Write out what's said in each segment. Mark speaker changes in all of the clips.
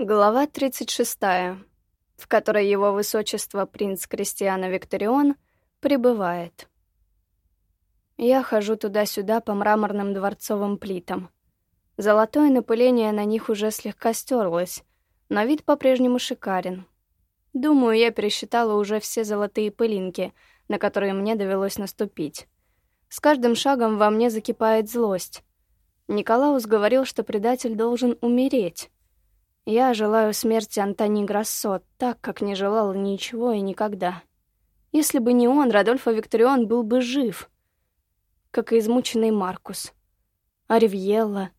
Speaker 1: Глава 36, в которой его высочество принц Кристиана Викторион прибывает. Я хожу туда-сюда по мраморным дворцовым плитам. Золотое напыление на них уже слегка стерлось, но вид по-прежнему шикарен. Думаю, я пересчитала уже все золотые пылинки, на которые мне довелось наступить. С каждым шагом во мне закипает злость. Николаус говорил, что предатель должен умереть. Я желаю смерти Антони Грассо так, как не желала ничего и никогда. Если бы не он, Радольфо Викторион был бы жив, как и измученный Маркус. А Ривьелла...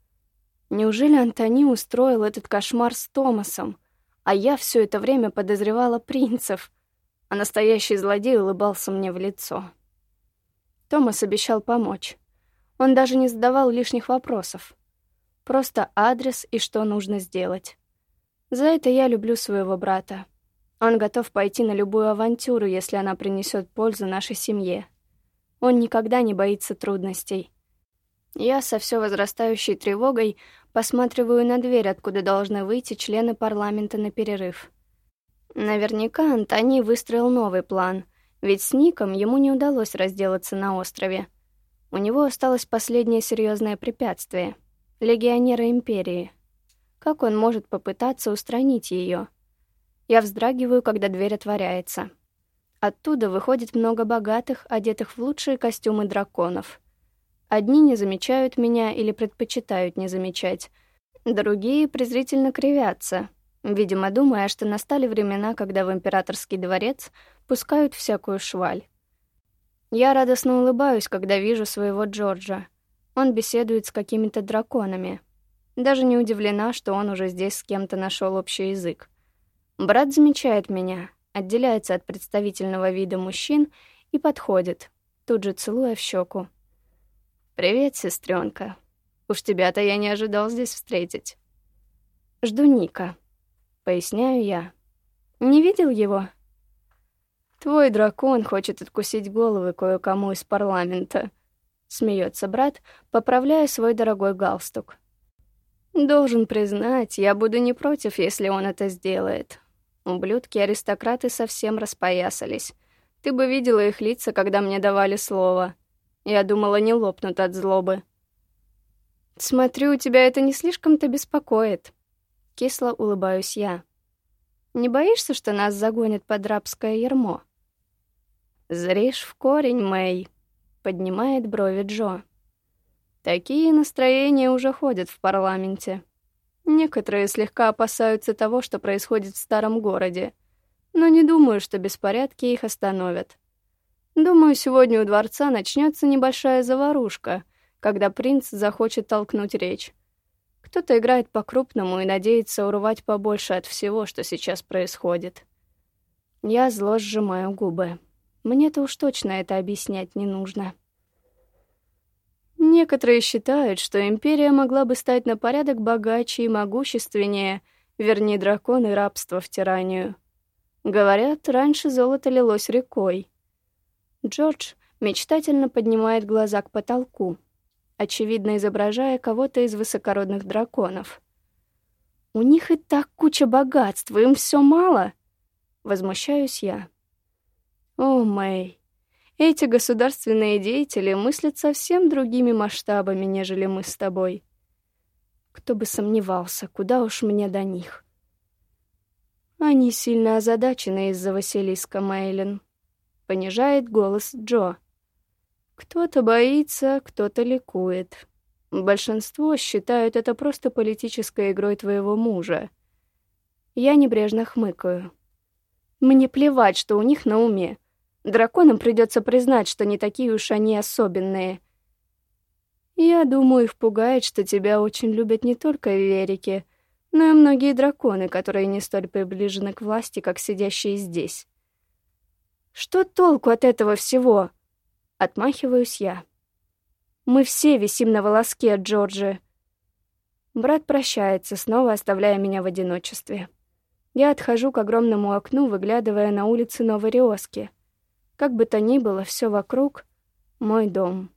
Speaker 1: Неужели Антони устроил этот кошмар с Томасом, а я все это время подозревала принцев, а настоящий злодей улыбался мне в лицо? Томас обещал помочь. Он даже не задавал лишних вопросов. Просто адрес и что нужно сделать. За это я люблю своего брата. Он готов пойти на любую авантюру, если она принесет пользу нашей семье. Он никогда не боится трудностей. Я со все возрастающей тревогой посматриваю на дверь, откуда должны выйти члены парламента на перерыв. Наверняка Антони выстроил новый план, ведь с Ником ему не удалось разделаться на острове. У него осталось последнее серьезное препятствие — легионеры Империи — как он может попытаться устранить ее? Я вздрагиваю, когда дверь отворяется. Оттуда выходит много богатых, одетых в лучшие костюмы драконов. Одни не замечают меня или предпочитают не замечать. Другие презрительно кривятся, видимо, думая, что настали времена, когда в императорский дворец пускают всякую шваль. Я радостно улыбаюсь, когда вижу своего Джорджа. Он беседует с какими-то драконами — даже не удивлена, что он уже здесь с кем-то нашел общий язык. Брат замечает меня, отделяется от представительного вида мужчин и подходит, тут же целуя в щеку. «Привет, сестренка. Уж тебя-то я не ожидал здесь встретить». «Жду Ника», — поясняю я. «Не видел его?» «Твой дракон хочет откусить головы кое-кому из парламента», — смеется брат, поправляя свой дорогой галстук. Должен признать, я буду не против, если он это сделает. Ублюдки-аристократы совсем распоясались. Ты бы видела их лица, когда мне давали слово. Я думала, не лопнут от злобы. Смотрю, тебя это не слишком-то беспокоит. Кисло улыбаюсь я. Не боишься, что нас загонят под рабское ярмо? Зришь в корень, Мэй, поднимает брови Джо. Такие настроения уже ходят в парламенте. Некоторые слегка опасаются того, что происходит в старом городе, но не думаю, что беспорядки их остановят. Думаю, сегодня у дворца начнется небольшая заварушка, когда принц захочет толкнуть речь. Кто-то играет по-крупному и надеется урвать побольше от всего, что сейчас происходит. Я зло сжимаю губы. Мне-то уж точно это объяснять не нужно. Некоторые считают, что империя могла бы стать на порядок богаче и могущественнее, верни драконы рабство в тиранию. Говорят, раньше золото лилось рекой. Джордж мечтательно поднимает глаза к потолку, очевидно изображая кого-то из высокородных драконов. «У них и так куча богатств, им все мало!» Возмущаюсь я. «О, Мэй, эти государственные деятели мыслят совсем другими масштабами, нежели мы с тобой. Кто бы сомневался, куда уж мне до них. Они сильно озадачены из-за Василиска Мейлин. Понижает голос Джо. Кто-то боится, кто-то ликует. Большинство считают это просто политической игрой твоего мужа. Я небрежно хмыкаю. Мне плевать, что у них на уме. Драконам придется признать, что не такие уж они особенные. Я думаю, их пугает, что тебя очень любят не только верики, но и многие драконы, которые не столь приближены к власти, как сидящие здесь. Что толку от этого всего? Отмахиваюсь я. Мы все висим на волоске Джорджи. Брат прощается, снова оставляя меня в одиночестве. Я отхожу к огромному окну, выглядывая на улицы Новой Риоски. Как бы то ни было, все вокруг — мой дом.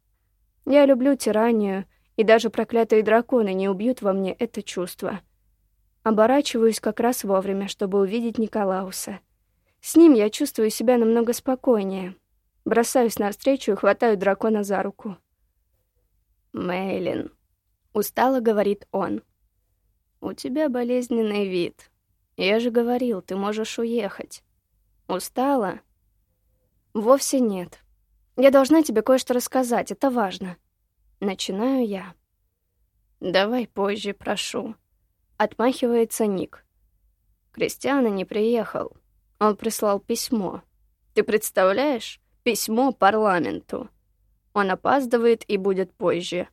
Speaker 1: Я люблю тиранию, и даже проклятые драконы не убьют во мне это чувство. Оборачиваюсь как раз вовремя, чтобы увидеть Николауса. С ним я чувствую себя намного спокойнее. Бросаюсь навстречу и хватаю дракона за руку.
Speaker 2: «Мейлин», — устало говорит он, — «у тебя болезненный вид. Я же говорил, ты можешь уехать. Устала?»
Speaker 1: «Вовсе нет. Я должна тебе кое-что рассказать, это важно». Начинаю я.
Speaker 2: «Давай позже, прошу», — отмахивается Ник. Кристиана не приехал. Он прислал письмо. Ты представляешь? Письмо парламенту. Он опаздывает и будет позже.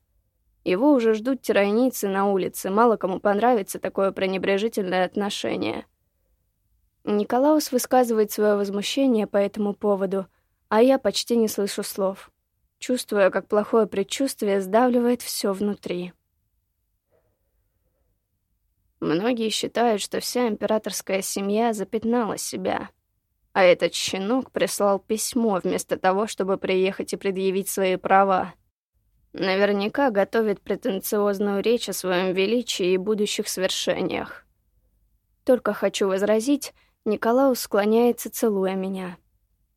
Speaker 2: Его уже ждут тирайницы на улице, мало кому понравится такое пренебрежительное отношение.
Speaker 1: Николаус высказывает свое возмущение по этому поводу, а я почти не слышу слов, чувствуя, как плохое предчувствие сдавливает все внутри.
Speaker 2: Многие считают, что вся императорская семья запятнала себя — а этот щенок прислал письмо вместо того, чтобы приехать и предъявить свои права. Наверняка готовит претенциозную речь о своем величии и будущих свершениях.
Speaker 1: Только хочу возразить, Николаус склоняется, целуя меня.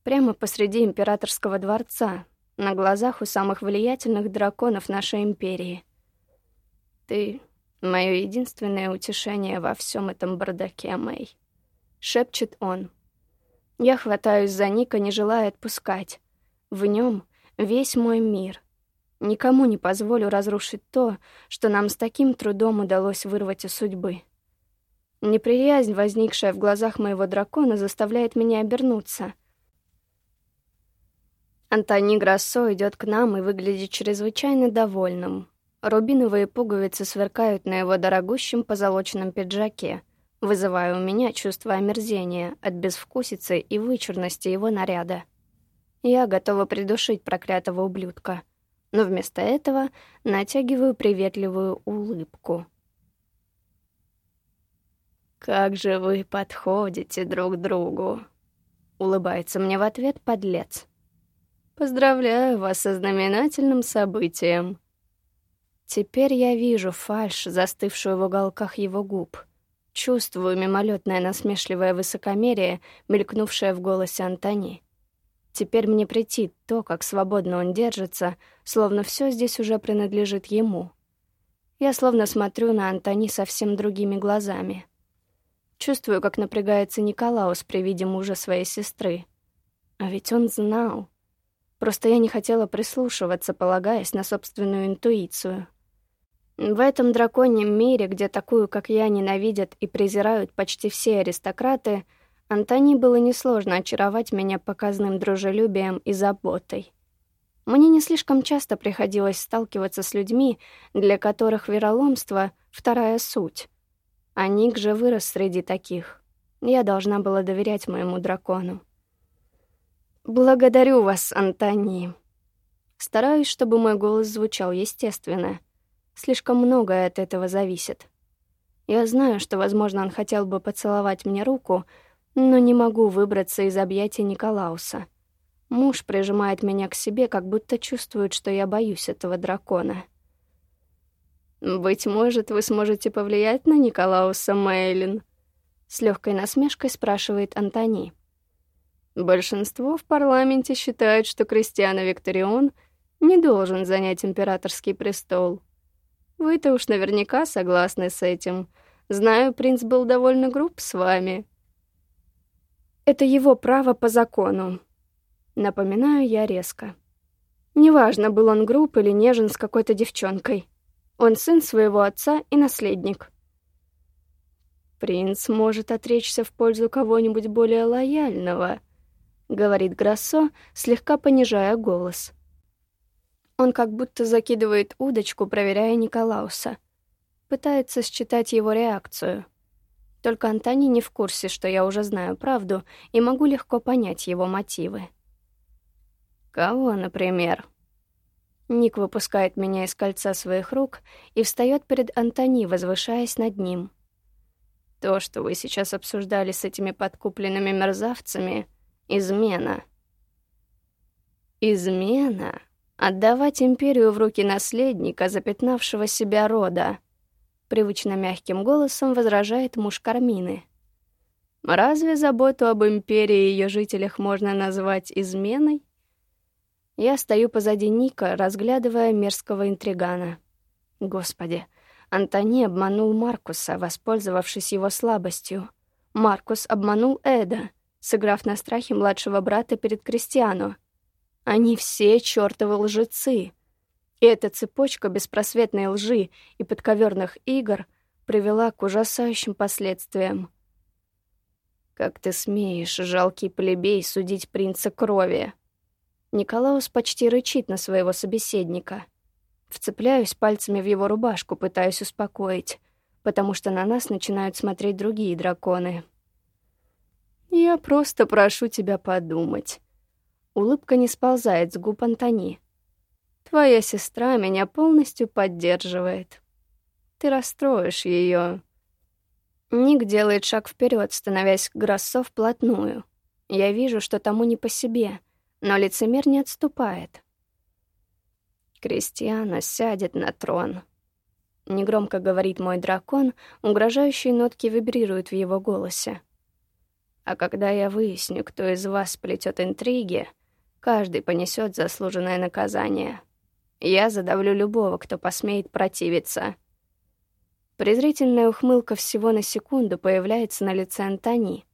Speaker 1: Прямо посреди императорского дворца, на глазах у самых влиятельных драконов нашей империи.
Speaker 2: «Ты — мое единственное утешение во всем этом бардаке, Мэй», —
Speaker 1: шепчет он. Я хватаюсь за Ника, не желая отпускать. В нем весь мой мир. Никому не позволю разрушить то, что нам с таким трудом удалось вырвать из судьбы. Неприязнь, возникшая в глазах моего дракона, заставляет меня обернуться. Антони Грассо идет к нам и выглядит чрезвычайно довольным. Рубиновые пуговицы сверкают на его дорогущем позолоченном пиджаке — вызывая у меня чувство омерзения от безвкусицы и вычурности его наряда. Я готова придушить проклятого ублюдка, но вместо этого натягиваю приветливую улыбку.
Speaker 2: «Как же вы подходите друг другу!» — улыбается мне в ответ подлец. «Поздравляю вас со знаменательным событием!»
Speaker 1: Теперь я вижу фальшь, застывшую в уголках его губ — Чувствую мимолетное насмешливое высокомерие, мелькнувшее в голосе Антони. Теперь мне претит то, как свободно он держится, словно все здесь уже принадлежит ему. Я словно смотрю на Антони совсем другими глазами. Чувствую, как напрягается Николаус при виде мужа своей сестры. А ведь он знал. Просто я не хотела прислушиваться, полагаясь на собственную интуицию. В этом драконьем мире, где такую, как я, ненавидят и презирают почти все аристократы, Антони было несложно очаровать меня показным дружелюбием и заботой. Мне не слишком часто приходилось сталкиваться с людьми, для которых вероломство — вторая суть. А Ник же вырос среди таких. Я должна была доверять моему дракону. «Благодарю вас, Антони». Стараюсь, чтобы мой голос звучал естественно — Слишком многое от этого зависит. Я знаю, что, возможно, он хотел бы поцеловать мне руку, но не могу выбраться из объятий Николауса. Муж прижимает меня к себе, как будто чувствует, что я боюсь этого дракона. «Быть может, вы сможете повлиять на Николауса Мейлин?» С легкой насмешкой спрашивает Антони. «Большинство в парламенте считают, что Кристиана Викторион не должен занять императорский престол». Вы-то уж наверняка согласны с этим. Знаю, принц был довольно груб с вами. Это его право по закону. Напоминаю я резко. Неважно, был он груб или нежен с какой-то девчонкой. Он сын своего отца и наследник. «Принц может отречься в пользу кого-нибудь более лояльного», — говорит Грассо, слегка понижая голос. Он как будто закидывает удочку, проверяя Николауса. Пытается считать его реакцию. Только Антони не в курсе, что я уже знаю правду и могу легко понять его мотивы. «Кого, например?» Ник выпускает меня из кольца своих рук и встает перед Антони, возвышаясь над ним. «То, что вы сейчас обсуждали с этими подкупленными мерзавцами — измена». «Измена?» Отдавать империю в руки наследника, запятнавшего себя рода. привычно мягким голосом возражает муж Кармины. Разве заботу об империи и ее жителях можно назвать изменой? Я стою позади Ника, разглядывая мерзкого интригана. Господи, Антони обманул Маркуса, воспользовавшись его слабостью. Маркус обманул Эда, сыграв на страхе младшего брата перед Кристиану. Они все чертовы лжецы. И эта цепочка беспросветной лжи и подковерных игр привела к ужасающим последствиям. «Как ты смеешь, жалкий плебей, судить принца крови?» Николаус почти рычит на своего собеседника. Вцепляюсь пальцами в его рубашку, пытаюсь успокоить, потому что на нас начинают смотреть другие драконы. «Я просто прошу тебя подумать». Улыбка не сползает с губ Антони. «Твоя сестра меня полностью поддерживает. Ты расстроишь ее. Ник делает шаг вперед, становясь к Гроссо вплотную. Я вижу, что тому не по себе — но лицемер не отступает. Кристиана сядет на трон. Негромко говорит мой дракон, угрожающие нотки вибрируют в его голосе. А когда я выясню, кто из вас плетет интриги, каждый понесет заслуженное наказание. Я задавлю любого, кто посмеет противиться. Презрительная ухмылка всего на секунду появляется на лице Антони,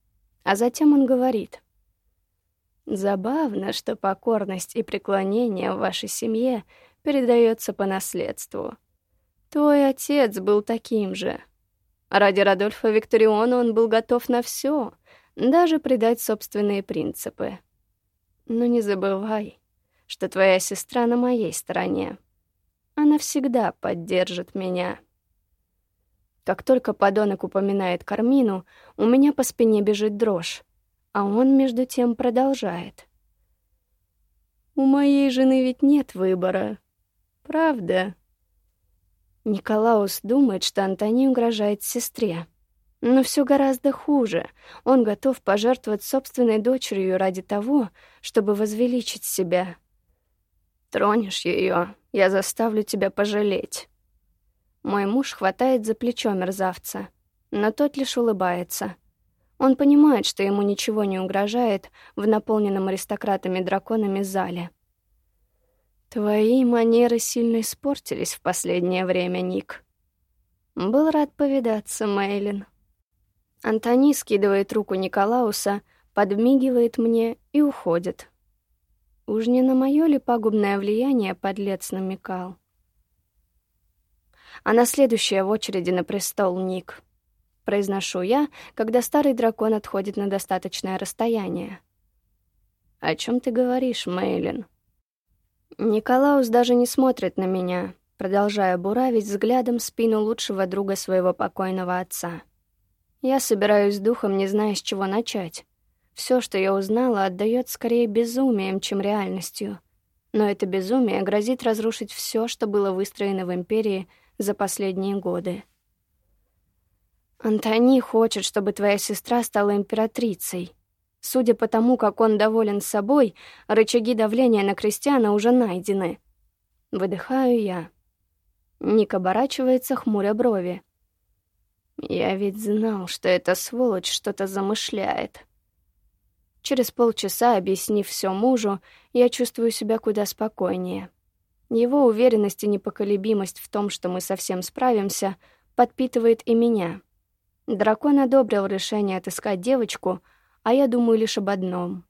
Speaker 1: а затем он говорит — Забавно, что покорность и преклонение в вашей семье передается по наследству. Твой отец был таким же. Ради Радольфа Викториона он был готов на все, даже предать собственные принципы. Но не забывай, что твоя сестра на моей стороне. Она всегда поддержит меня. Как только подонок упоминает Кармину, у меня по спине бежит дрожь. А он, между тем, продолжает. «У моей жены ведь нет выбора. Правда?» Николаус думает, что Антони угрожает сестре. Но все гораздо хуже. Он готов пожертвовать собственной дочерью ради того, чтобы возвеличить себя. «Тронешь ее, я заставлю тебя пожалеть». Мой муж хватает за плечо мерзавца, но тот лишь улыбается — он понимает, что ему ничего не угрожает в наполненном аристократами-драконами зале. «Твои манеры сильно испортились в последнее время, Ник». Был рад повидаться, Мейлин. Антони скидывает руку Николауса, подмигивает мне и уходит. Уж не на моё ли пагубное влияние подлец намекал? А на следующее в очереди на престол Ник — произношу я, когда старый дракон отходит на достаточное расстояние. «О чем ты говоришь, Мейлин?» Николаус даже не смотрит на меня, продолжая буравить взглядом спину лучшего друга своего покойного отца. Я собираюсь духом, не зная, с чего начать. Все, что я узнала, отдает скорее безумием, чем реальностью. Но это безумие грозит разрушить все, что было выстроено в Империи за последние годы. Антони хочет, чтобы твоя сестра стала императрицей. Судя по тому, как он доволен собой, рычаги давления на Кристиана уже найдены. Выдыхаю я. Ник оборачивается, хмуря брови. Я ведь знал, что эта сволочь что-то замышляет. Через полчаса, объяснив все мужу, я чувствую себя куда спокойнее. Его уверенность и непоколебимость в том, что мы совсем справимся, подпитывает и меня — Дракон одобрил решение отыскать девочку, а я думаю лишь об одном.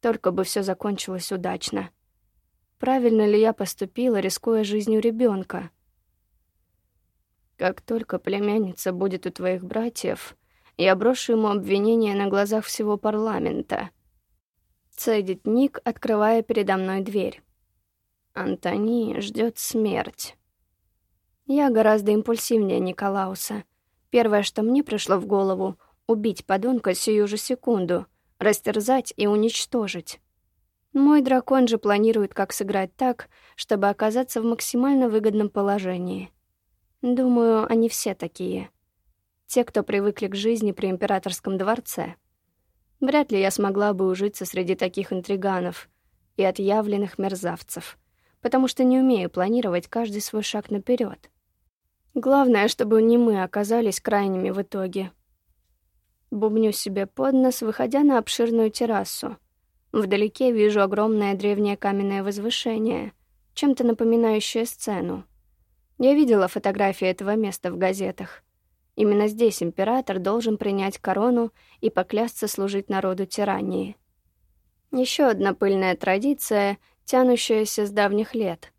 Speaker 1: Только бы все закончилось удачно. Правильно ли я поступила, рискуя жизнью ребенка? Как только племянница будет у твоих братьев, я брошу ему обвинение на глазах всего парламента. Цедит Ник, открывая передо мной дверь. Антони ждет смерть. Я гораздо импульсивнее Николауса — Первое, что мне пришло в голову — убить подонка сию же секунду, растерзать и уничтожить. Мой дракон же планирует, как сыграть так, чтобы оказаться в максимально выгодном положении. Думаю, они все такие. Те, кто привыкли к жизни при императорском дворце. Вряд ли я смогла бы ужиться среди таких интриганов и отъявленных мерзавцев, потому что не умею планировать каждый свой шаг наперед. Главное, чтобы не мы оказались крайними в итоге. Бубню себе под нос, выходя на обширную террасу. Вдалеке вижу огромное древнее каменное возвышение, чем-то напоминающее сцену. Я видела фотографии этого места в газетах. Именно здесь император должен принять корону и поклясться служить народу тирании. Еще одна пыльная традиция, тянущаяся с давних лет.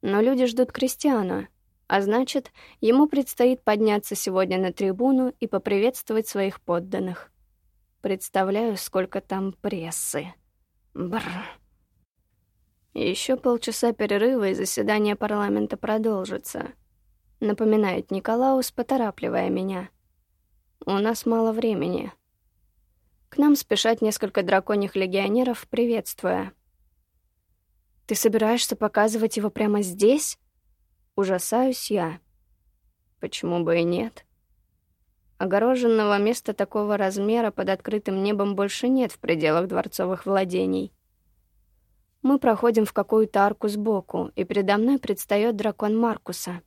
Speaker 1: Но люди ждут крестьяна, а значит, ему предстоит подняться сегодня на трибуну и поприветствовать своих подданных. Представляю, сколько там прессы. Бррр. Еще полчаса перерыва, и заседание парламента продолжится. Напоминает Николаус, поторапливая меня. У нас мало времени. К нам спешат несколько драконьих легионеров, приветствуя. «Ты собираешься показывать его прямо здесь?» Ужасаюсь я. Почему бы и нет? Огороженного места такого размера под открытым небом больше нет в пределах дворцовых владений. Мы проходим в какую-то арку сбоку, и передо мной предстает дракон Маркуса.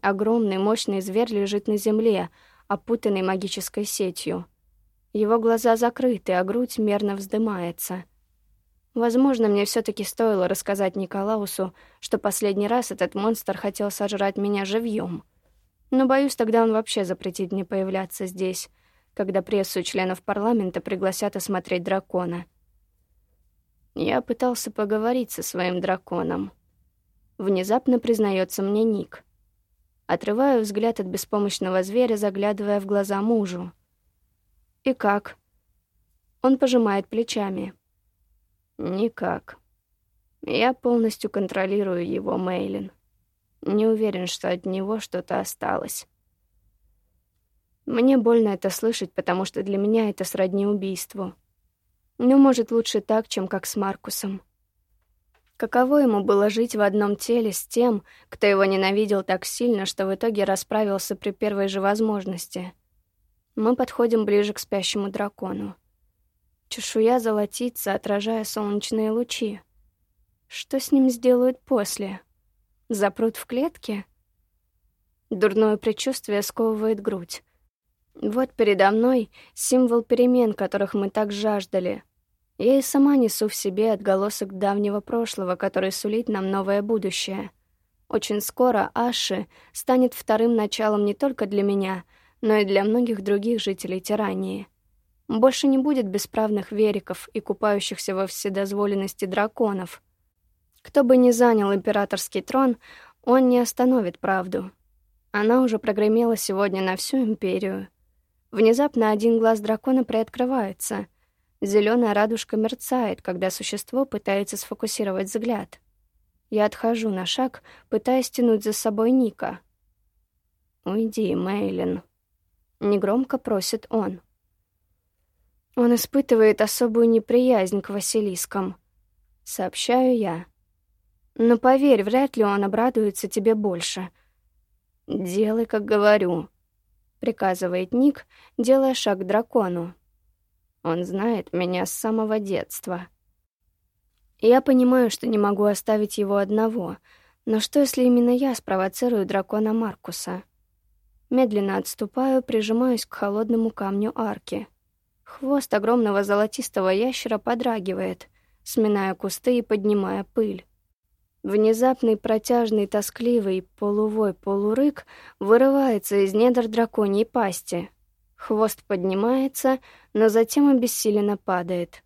Speaker 1: Огромный, мощный зверь лежит на земле, опутанный магической сетью. Его глаза закрыты, а грудь мерно вздымается. Возможно, мне все таки стоило рассказать Николаусу, что последний раз этот монстр хотел сожрать меня живьем. Но, боюсь, тогда он вообще запретит мне появляться здесь, когда прессу членов парламента пригласят осмотреть дракона — я пытался поговорить со своим драконом. Внезапно признается мне Ник. Отрываю взгляд от беспомощного зверя, заглядывая в глаза мужу. «И как?» Он пожимает плечами. «Никак. Я полностью контролирую его, Мейлин. Не уверен, что от него что-то осталось. Мне больно это слышать, потому что для меня это сродни убийству. Но, может, лучше так, чем как с Маркусом. Каково ему было жить в одном теле с тем, кто его ненавидел так сильно, что в итоге расправился при первой же возможности? Мы подходим ближе к спящему дракону. Чешуя золотится, отражая солнечные лучи. Что с ним сделают после? Запрут в клетке? Дурное предчувствие сковывает грудь. Вот передо мной символ перемен, которых мы так жаждали. Я и сама несу в себе отголосок давнего прошлого, который сулит нам новое будущее. Очень скоро Аши станет вторым началом не только для меня, но и для многих других жителей Тирании. Больше не будет бесправных вериков и купающихся во вседозволенности драконов. Кто бы ни занял императорский трон, он не остановит правду. Она уже прогремела сегодня на всю империю — Внезапно один глаз дракона приоткрывается. Зеленая радужка мерцает, когда существо пытается сфокусировать взгляд. Я отхожу на шаг, пытаясь тянуть за собой Ника. «Уйди, Мейлин», — негромко просит он. Он испытывает особую неприязнь к Василискам. Сообщаю я. Но поверь, вряд ли он обрадуется тебе больше. Делай, как говорю приказывает Ник, делая шаг к дракону. Он знает меня с самого детства. Я понимаю, что не могу оставить его одного, но что, если именно я спровоцирую дракона Маркуса? Медленно отступаю, прижимаюсь к холодному камню арки. Хвост огромного золотистого ящера подрагивает, сминая кусты и поднимая пыль. Внезапный протяжный тоскливый полувой полурык вырывается из недр драконьей пасти. Хвост поднимается, но затем обессиленно падает.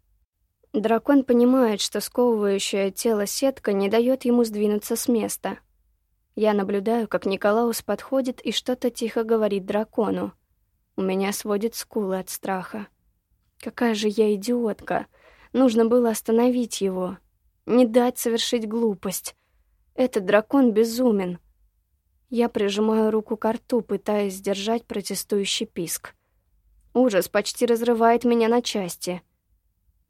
Speaker 1: Дракон понимает, что сковывающая тело сетка не дает ему сдвинуться с места. Я наблюдаю, как Николаус подходит и что-то тихо говорит дракону. У меня сводит скулы от страха. Какая же я идиотка! Нужно было остановить его не дать совершить глупость. Этот дракон безумен. Я прижимаю руку к рту, пытаясь сдержать протестующий писк. Ужас почти разрывает меня на части.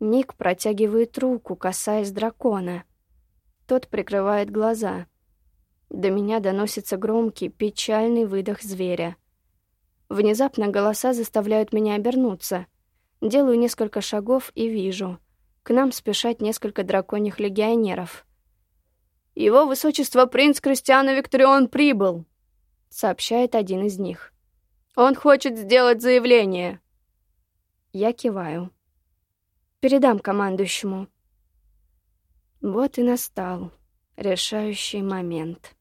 Speaker 1: Ник протягивает руку, касаясь дракона. Тот прикрывает глаза. До меня доносится громкий, печальный выдох зверя. Внезапно голоса заставляют меня обернуться. Делаю несколько шагов и вижу — к нам спешат несколько драконьих легионеров. «Его высочество принц Кристиана Викторион прибыл!» — сообщает один из них.
Speaker 2: «Он хочет сделать заявление!»
Speaker 1: Я киваю. «Передам командующему». Вот и настал решающий момент.